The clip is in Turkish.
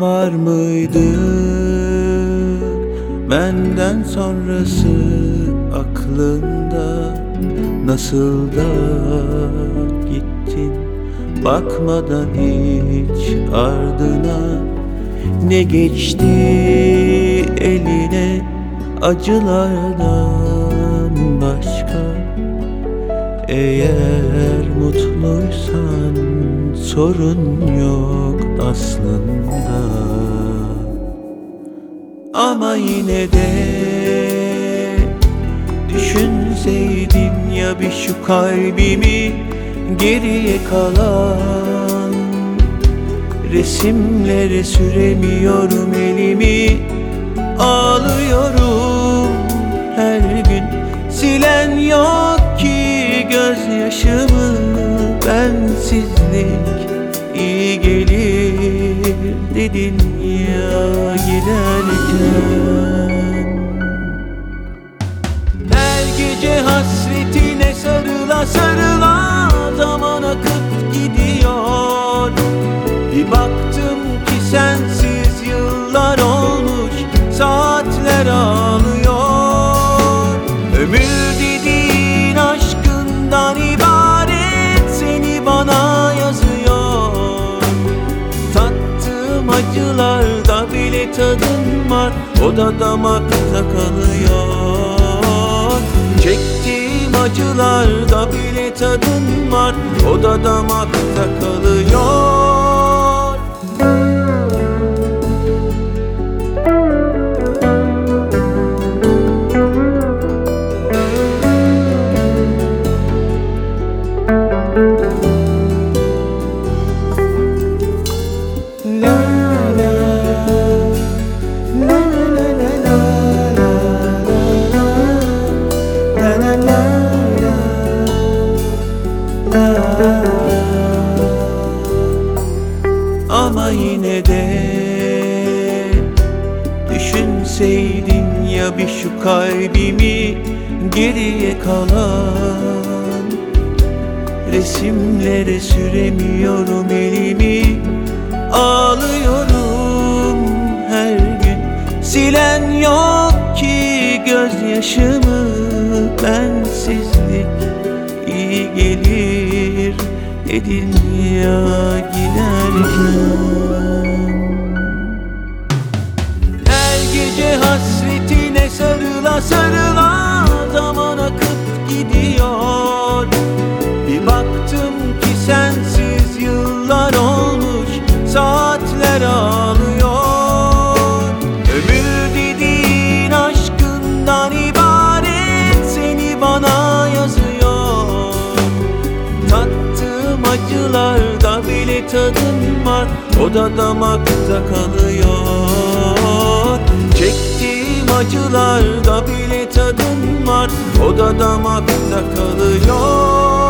Var mıydı benden sonrası aklında? Nasıl da gittin bakmadan hiç ardına? Ne geçti eline acılardan eğer mutluysan sorun yok aslında. Ama yine de düşünseydin ya bir şu kalbimi geriye kalan. Resimlere süremiyorum elimi Ağlıyorum. Her gün Silen yok gözyaşımı Bensizlik. İyi gelir dedin ya giderken. Her gece hasretine sarıla sarıla Zaman akıp gidiyor. Bir baktım ki sensiz bile tadım var O da damakta kalıyor. Çektiğim acılarda bile tadım var O da damakta kalıyor Ama yine de Düşünseydin ya bir şu kalbimi Geriye kalan. Resimlere süremiyorum elimi Ağlıyorum her gün. Silen yok ki gözyaşımı Bensizlik iyi gelir Edin ya sarıla Zaman akıp gidiyor. Bir baktım ki sensiz yıllar olmuş Saatler ağlıyor Ömür dediğin aşkından ibaret Seni bana yazıyor. Tattığım acılarda bile tadım var O da damakta kalıyor. Çektiğim acılarda bile tadın var. O da damakta kalıyor.